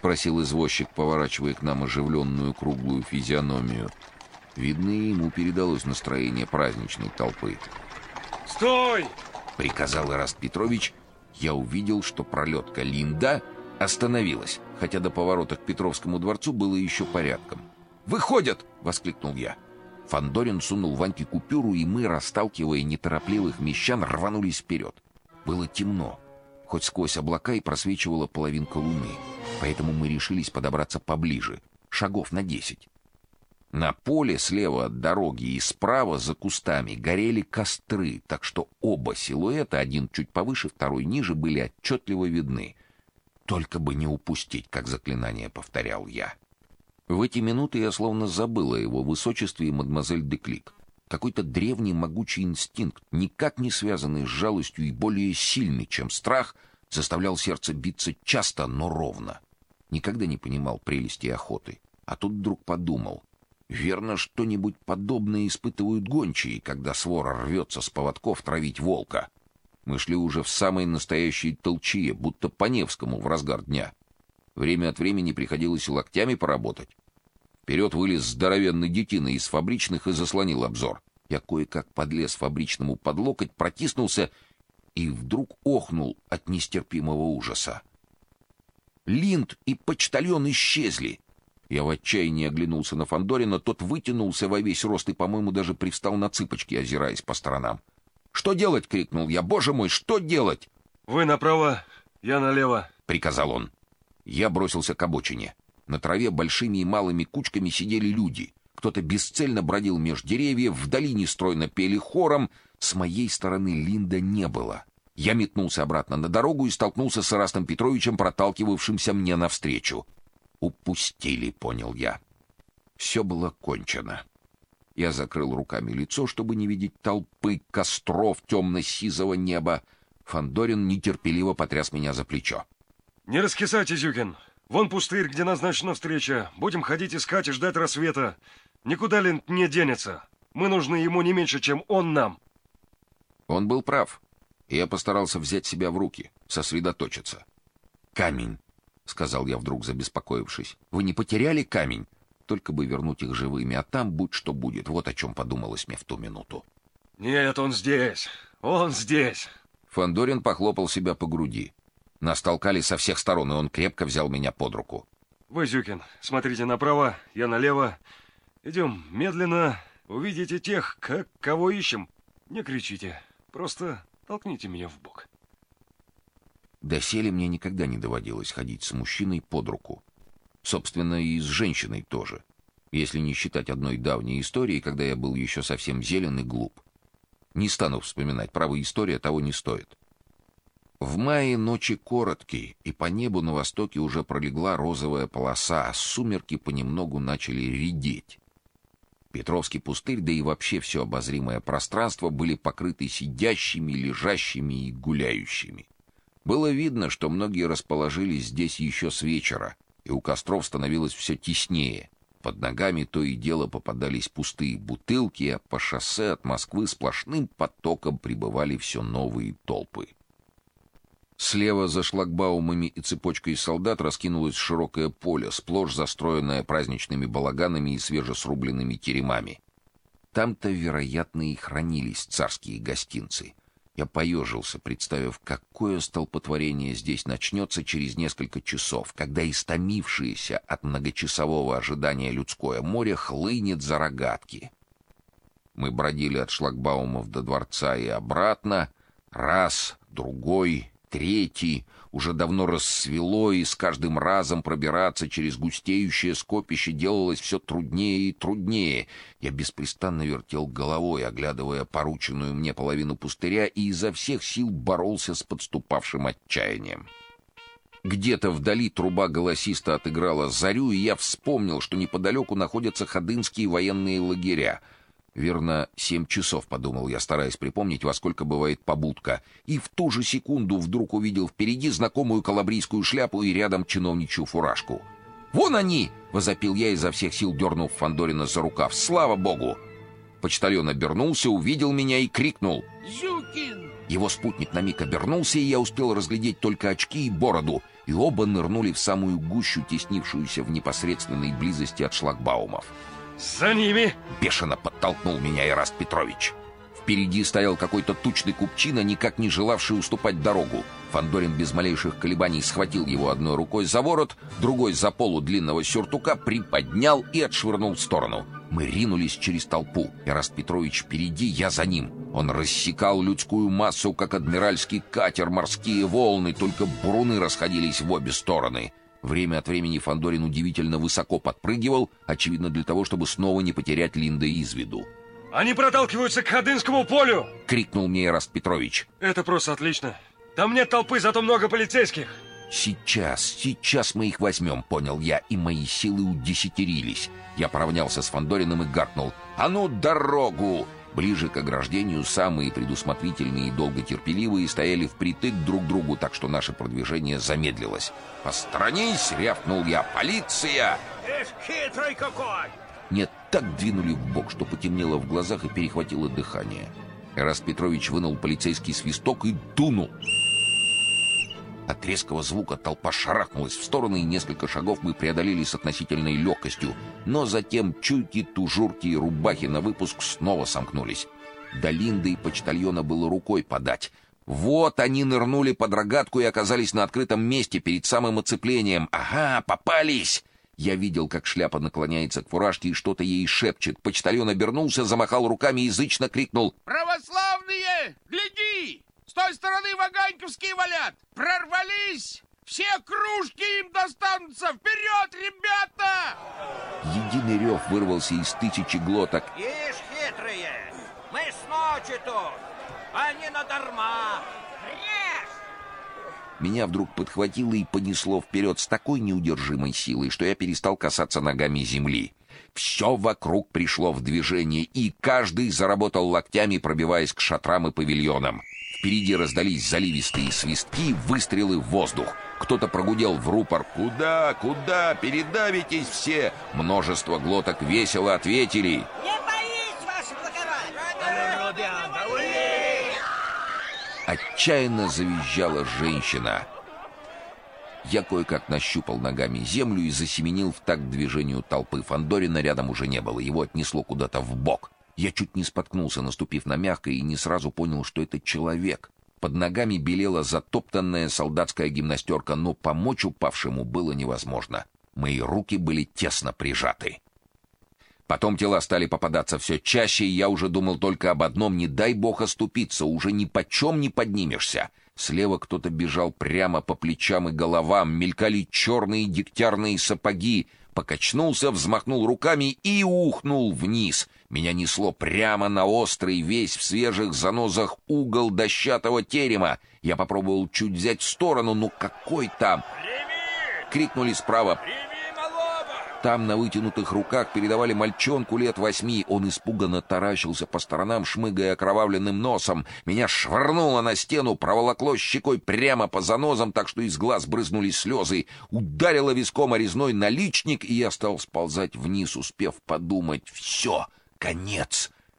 спросил извозчик, поворачивая к нам оживленную круглую физиономию. Видно, ему передалось настроение праздничной толпы. «Стой!» — приказал Ираст Петрович. Я увидел, что пролетка Линда остановилась, хотя до поворота к Петровскому дворцу было еще порядком. «Выходят!» — воскликнул я. Фандорин сунул Ваньке купюру, и мы, расталкивая неторопливых мещан, рванулись вперед. Было темно, хоть сквозь облака и просвечивала половинка луны, поэтому мы решились подобраться поближе, шагов на десять. На поле слева от дороги и справа за кустами горели костры, так что оба силуэта, один чуть повыше, второй ниже, были отчетливо видны. Только бы не упустить, как заклинание повторял я. В эти минуты я словно забыл о его высочестве и мадемуазель Деклик. Какой-то древний могучий инстинкт, никак не связанный с жалостью и более сильный, чем страх, заставлял сердце биться часто, но ровно. Никогда не понимал прелести охоты, а тут вдруг подумал: верно, что-нибудь подобное испытывают гончие, когда свора рвется с поводков травить волка. Мы шли уже в самой настоящей толчье, будто по Невскому в разгар дня. Время от времени приходилось локтями поработать. Вперед вылез здоровенный детина из фабричных и заслонил обзор. Я кое-как подлез фабричному под локоть, протиснулся и вдруг охнул от нестерпимого ужаса. Линд и почтальон исчезли. Я в отчаянии оглянулся на Фандорина, тот вытянулся во весь рост и, по-моему, даже привстал на цыпочки, озираясь по сторонам. "Что делать?" крикнул я. "Боже мой, что делать?" "Вы направо, я налево", приказал он. Я бросился к обочине. На траве большими и малыми кучками сидели люди. Кто-то бесцельно бродил меж деревьев, вдали нестройно пели хором. С моей стороны Линда не было. Я метнулся обратно на дорогу и столкнулся с Ирастом Петровичем, проталкивавшимся мне навстречу. Упустили, понял я. Все было кончено. Я закрыл руками лицо, чтобы не видеть толпы костров темно-сизого неба. Фандорин нетерпеливо потряс меня за плечо. Не раскисайте, Зюкин. Вон пустырь, где назначена встреча. Будем ходить искать и ждать рассвета. Никуда Линд не денется. Мы нужны ему не меньше, чем он нам. Он был прав. Я постарался взять себя в руки, сосредоточиться. Камень, сказал я вдруг, забеспокоившись. Вы не потеряли камень? Только бы вернуть их живыми, а там будь что будет. Вот о чем подумалось мне в ту минуту. Нет, он здесь. Он здесь. Фандорин похлопал себя по груди. Нас толкали со всех сторон, и он крепко взял меня под руку. Вы, Зюкин, смотрите направо, я налево. Идем медленно. Увидите тех, как кого ищем. Не кричите. Просто толкните меня в бок. Доселе мне никогда не доводилось ходить с мужчиной под руку. Собственно, и с женщиной тоже. Если не считать одной давней истории, когда я был еще совсем зелен и глуп. Не стану вспоминать, право история того не стоит. В мае ночи короткие, и по небу на востоке уже пролегла розовая полоса, а сумерки понемногу начали редеть. Петровский пустырь, да и вообще все обозримое пространство были покрыты сидящими, лежащими и гуляющими. Было видно, что многие расположились здесь еще с вечера, и у костров становилось все теснее. Под ногами то и дело попадались пустые бутылки, а по шоссе от Москвы сплошным потоком прибывали все новые толпы. Слева за шлагбаумами и цепочкой солдат раскинулось широкое поле, сплошь застроенное праздничными балаганами и свежесрубленными теремами. Там-то, вероятно, и хранились царские гостинцы. Я поежился, представив, какое столпотворение здесь начнется через несколько часов, когда истомившееся от многочасового ожидания людское море хлынет за рогатки. Мы бродили от шлагбаумов до дворца и обратно, раз, другой, третий, уже давно рассвело, и с каждым разом пробираться через густеющее скопище делалось все труднее и труднее. Я беспрестанно вертел головой, оглядывая порученную мне половину пустыря, и изо всех сил боролся с подступавшим отчаянием. Где-то вдали труба голосисто отыграла зарю, и я вспомнил, что неподалеку находятся ходынские военные лагеря — Верно, семь часов, подумал я, стараясь припомнить, во сколько бывает побудка, и в ту же секунду вдруг увидел впереди знакомую калабрийскую шляпу и рядом чиновничью фуражку. «Вон они!» — возопил я изо всех сил, дернув Фандорина за рукав. «Слава богу!» Почтальон обернулся, увидел меня и крикнул. «Зюкин!» Его спутник на миг обернулся, и я успел разглядеть только очки и бороду — и оба нырнули в самую гущу, теснившуюся в непосредственной близости от шлагбаумов. «За ними!» — бешено подтолкнул меня Ираст Петрович. Впереди стоял какой-то тучный купчина, никак не желавший уступать дорогу. Фандорин без малейших колебаний схватил его одной рукой за ворот, другой за полу длинного сюртука, приподнял и отшвырнул в сторону. Мы ринулись через толпу. Ираст Петрович впереди, я за ним. Он рассекал людскую массу, как адмиральский катер, морские волны, только буруны расходились в обе стороны. Время от времени Фандорин удивительно высоко подпрыгивал, очевидно для того, чтобы снова не потерять Линда из виду. «Они проталкиваются к Ходынскому полю!» — крикнул мне Ираст Петрович. «Это просто отлично. Там нет толпы, зато много полицейских!» «Сейчас, сейчас мы их возьмем», — понял я, и мои силы удесятерились. Я поравнялся с Фандориным и гаркнул. «А ну, дорогу!» Ближе к ограждению самые предусмотрительные и долготерпеливые стояли впритык друг к другу, так что наше продвижение замедлилось. «Посторонись!» — рявкнул я. «Полиция!» «Ишь, хитрый какой!» Нет, так двинули в бок, что потемнело в глазах и перехватило дыхание. Эраст Петрович вынул полицейский свисток и дунул. От резкого звука толпа шарахнулась в стороны, и несколько шагов мы преодолели с относительной легкостью. Но затем чуйки, тужурки и рубахи на выпуск снова сомкнулись. До Линды и почтальона было рукой подать. Вот они нырнули под рогатку и оказались на открытом месте перед самым оцеплением. Ага, попались! Я видел, как шляпа наклоняется к фуражке и что-то ей шепчет. Почтальон обернулся, замахал руками и язычно крикнул. «Православные! Гляди! С той стороны ваганьковские валят! Прорвались! Все кружки им достанутся! Вперед, ребята!» Единый рев вырвался из тысячи глоток. Ишь, хитрые! Мы с ночи тут, а не надарма! Меня вдруг подхватило и понесло вперед с такой неудержимой силой, что я перестал касаться ногами земли. Все вокруг пришло в движение, и каждый заработал локтями, пробиваясь к шатрам и павильонам. Впереди раздались заливистые свистки, выстрелы в воздух. Кто-то прогудел в рупор «Куда? Куда? Передавитесь все!» Множество глоток весело ответили Не боись, ваше благородие! Отчаянно завизжала женщина. Я кое-как нащупал ногами землю и засеменил в такт движению толпы. Фандорина рядом уже не было, его отнесло куда-то в бок. Я чуть не споткнулся, наступив на мягкое, и не сразу понял, что это человек. Под ногами белела затоптанная солдатская гимнастерка, но помочь упавшему было невозможно. Мои руки были тесно прижаты. Потом тела стали попадаться все чаще, и я уже думал только об одном: не дай бог оступиться, уже ни почем не поднимешься. Слева кто-то бежал прямо по плечам и головам, мелькали черные дегтярные сапоги. Покачнулся, взмахнул руками и ухнул вниз. Меня несло прямо на острый, весь в свежих занозах угол дощатого терема. Я попробовал чуть взять в сторону, но какой там? Крикнули справа. Там на вытянутых руках передавали мальчонку лет восьми. Он испуганно таращился по сторонам, шмыгая окровавленным носом. Меня швырнуло на стену, проволокло щекой прямо по занозам, так что из глаз брызнули слезы. Ударило виском резной наличник, и я стал сползать вниз, успев подумать. Все, конец.